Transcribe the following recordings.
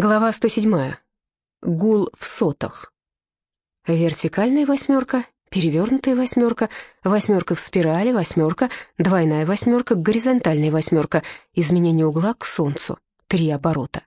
Глава 107. Гул в сотах. Вертикальная восьмерка, перевернутая восьмерка, восьмерка в спирали, восьмерка, двойная восьмерка, горизонтальная восьмерка, изменение угла к солнцу, три оборота.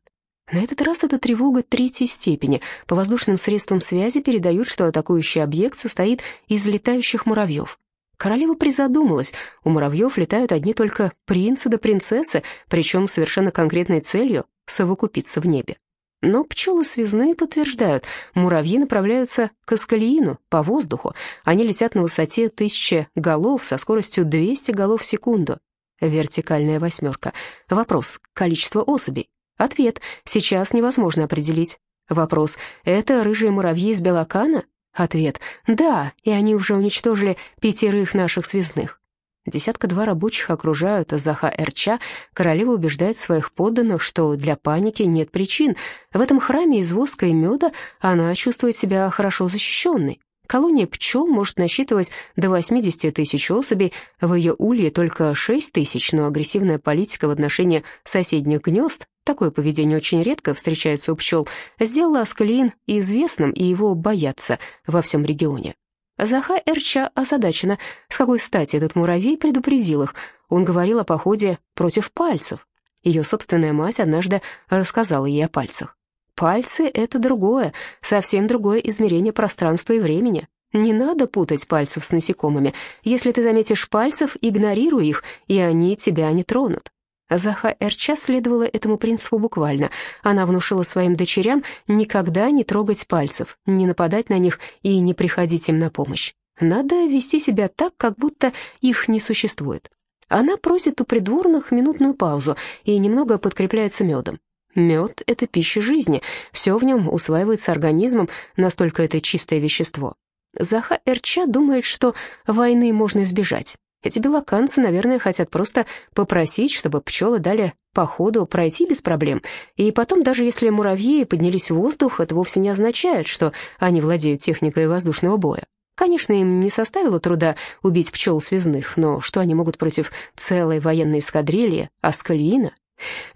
На этот раз это тревога третьей степени. По воздушным средствам связи передают, что атакующий объект состоит из летающих муравьев. Королева призадумалась. У муравьев летают одни только принцы да принцессы, причем совершенно конкретной целью совокупиться в небе. Но пчелы связные подтверждают, муравьи направляются к Аскалиину по воздуху. Они летят на высоте тысячи голов со скоростью 200 голов в секунду. Вертикальная восьмерка. Вопрос. Количество особей. Ответ. Сейчас невозможно определить. Вопрос. Это рыжие муравьи из Белокана? Ответ. Да, и они уже уничтожили пятерых наших связных. Десятка-два рабочих окружают Заха Эрча. Королева убеждает своих подданных, что для паники нет причин. В этом храме из воска и меда она чувствует себя хорошо защищенной. Колония пчел может насчитывать до 80 тысяч особей, в ее улье только 6 тысяч, но агрессивная политика в отношении соседних гнезд, такое поведение очень редко встречается у пчел, сделала Аскалиин известным, и его боятся во всем регионе. Заха Эрча озадачена, с какой стати этот муравей предупредил их. Он говорил о походе против пальцев. Ее собственная мать однажды рассказала ей о пальцах. Пальцы — это другое, совсем другое измерение пространства и времени. Не надо путать пальцев с насекомыми. Если ты заметишь пальцев, игнорируй их, и они тебя не тронут. Заха Эрча следовала этому принципу буквально. Она внушила своим дочерям никогда не трогать пальцев, не нападать на них и не приходить им на помощь. Надо вести себя так, как будто их не существует. Она просит у придворных минутную паузу и немного подкрепляется медом. Мед — это пища жизни, все в нем усваивается организмом, настолько это чистое вещество. Заха Эрча думает, что войны можно избежать. Эти белоканцы, наверное, хотят просто попросить, чтобы пчелы дали по ходу пройти без проблем. И потом, даже если муравьи поднялись в воздух, это вовсе не означает, что они владеют техникой воздушного боя. Конечно, им не составило труда убить пчел связных, но что они могут против целой военной эскадрильи Аскалиина?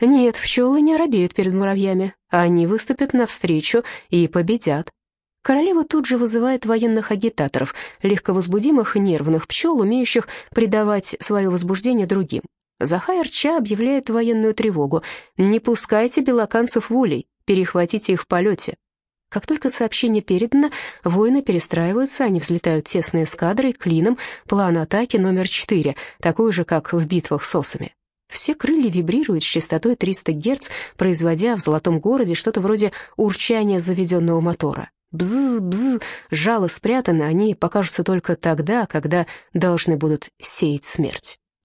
Нет, пчелы не оробеют перед муравьями. Они выступят навстречу и победят. Королева тут же вызывает военных агитаторов, легковозбудимых и нервных пчел, умеющих придавать свое возбуждение другим. Захайр Ча объявляет военную тревогу. «Не пускайте белоканцев в улей, перехватите их в полете». Как только сообщение передано, воины перестраиваются, они взлетают тесной эскадрой, клином, план атаки номер 4, такой же, как в битвах с осами. Все крылья вибрируют с частотой 300 Гц, производя в золотом городе что-то вроде урчания заведенного мотора. Бз-бз, жало спрятаны, они покажутся только тогда, когда должны будут сеять смерть.